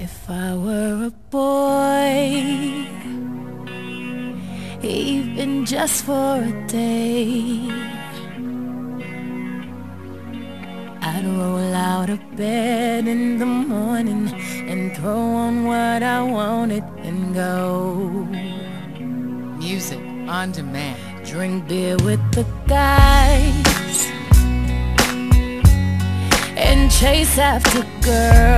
If I were a boy, even just for a day, I'd roll out of bed in the morning and throw on what I wanted and go. Music on demand. Drink beer with the guys and chase after girls.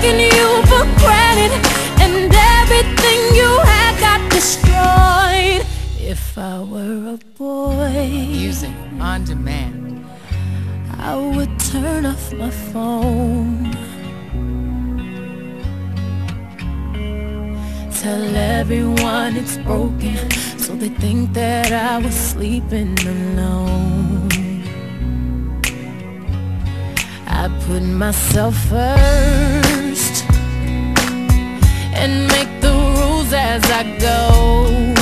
taking you for granted And everything you had got destroyed. If I were a boy Music on demand. I would turn off my phone. Tell everyone it's broken So they think that I was sleeping alone. I put myself first And make the rules as I go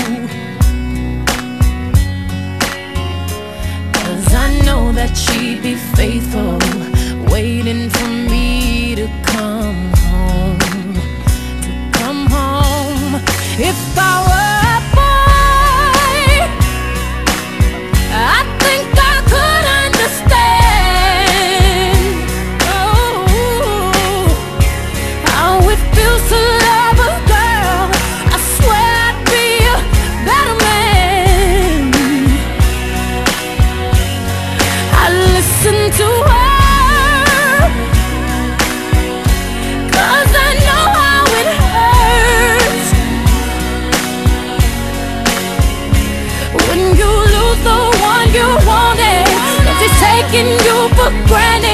taking you for granted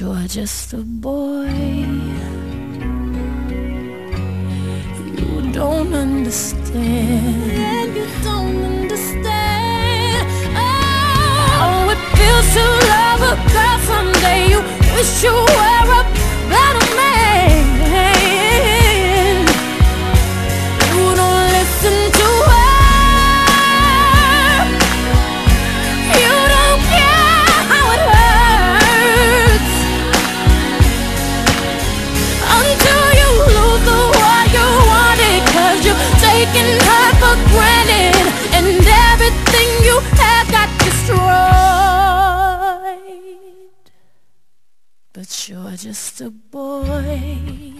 you're just a boy. You don't understand. Yeah, you don't understand. Oh, it feels to love a girl someday. You wish you were just a boy